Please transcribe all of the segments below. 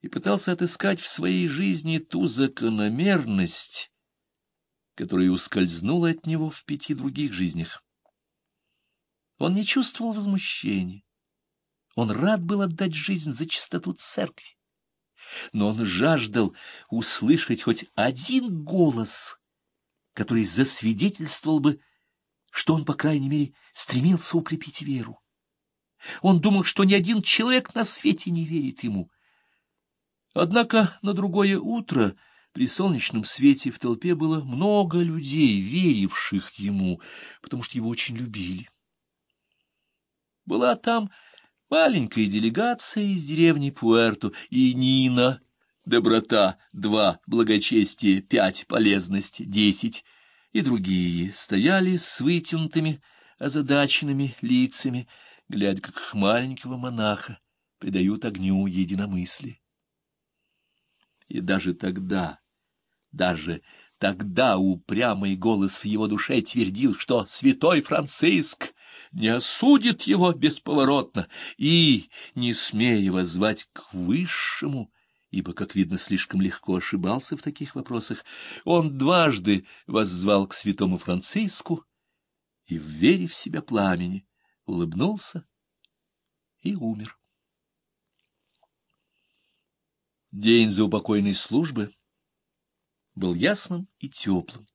и пытался отыскать в своей жизни ту закономерность, которая ускользнула от него в пяти других жизнях. Он не чувствовал возмущения. Он рад был отдать жизнь за чистоту церкви. Но он жаждал услышать хоть один голос, который засвидетельствовал бы, что он, по крайней мере, стремился укрепить веру. Он думал, что ни один человек на свете не верит ему. Однако на другое утро при солнечном свете в толпе было много людей, веривших ему, потому что его очень любили. Была там маленькая делегация из деревни Пуэрто, и Нина, доброта, два, благочестие, пять, полезность, десять, и другие стояли с вытянутыми, озадаченными лицами, глядя, как маленького монаха придают огню единомыслие. И даже тогда, даже тогда упрямый голос в его душе твердил, что святой Франциск не осудит его бесповоротно и, не смея воззвать к высшему, ибо, как видно, слишком легко ошибался в таких вопросах, он дважды воззвал к святому Франциску и, вверив в себя пламени, улыбнулся и умер. День заупокойной службы был ясным и теплым.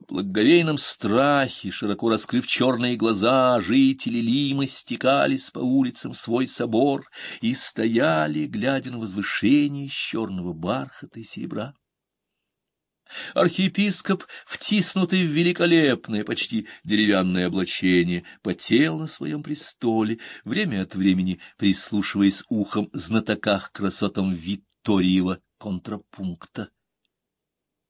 В благоговейном страхе, широко раскрыв черные глаза, жители Лимы стекались по улицам свой собор и стояли, глядя на возвышение из черного бархата и серебра. Архиепископ, втиснутый в великолепное, почти деревянное облачение, потел на своем престоле, время от времени прислушиваясь ухом знатока к красотам Витториева контрапункта.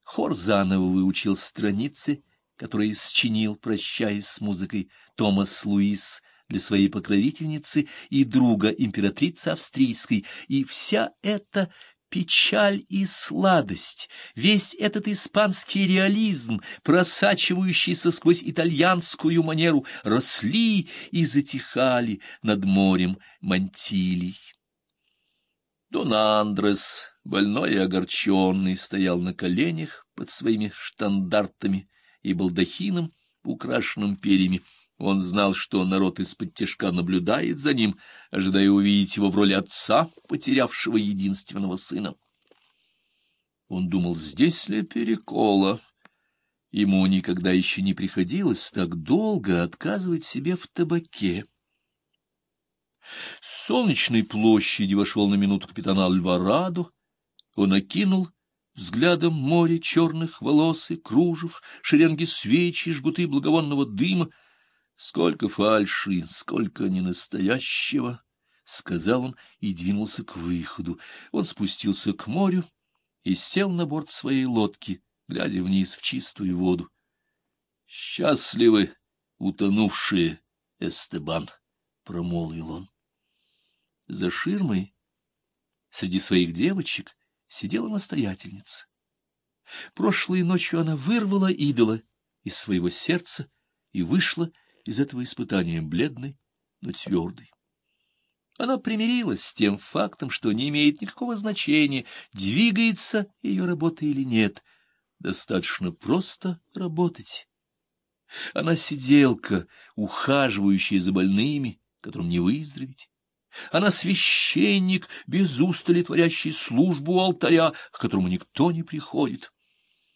Хор заново выучил страницы, которые счинил, прощаясь с музыкой, Томас Луис для своей покровительницы и друга императрицы австрийской, и вся эта печаль и сладость, весь этот испанский реализм, просачивающийся сквозь итальянскую манеру, росли и затихали над морем мантилий. Дон Андрес, больной и огорченный, стоял на коленях под своими штандартами и балдахином, украшенным перьями. Он знал, что народ из-под тяжка наблюдает за ним, ожидая увидеть его в роли отца, потерявшего единственного сына. Он думал, здесь ли перекола? Ему никогда еще не приходилось так долго отказывать себе в табаке. С солнечной площади вошел на минуту капитан Альварадо. Он окинул взглядом море черных волос и кружев, шеренги свечи, жгуты благовонного дыма. Сколько фальши, сколько ненастоящего! — сказал он и двинулся к выходу. Он спустился к морю и сел на борт своей лодки, глядя вниз в чистую воду. «Счастливы утонувшие, Эстебан!» — промолвил он. За ширмой среди своих девочек сидела настоятельница. Прошлой ночью она вырвала идола из своего сердца и вышла из этого испытания бледной, но твердой. Она примирилась с тем фактом, что не имеет никакого значения, двигается ее работа или нет. Достаточно просто работать. Она сиделка, ухаживающая за больными, которым не выздороветь. Она священник, без устали творящий службу алтаря, к которому никто не приходит.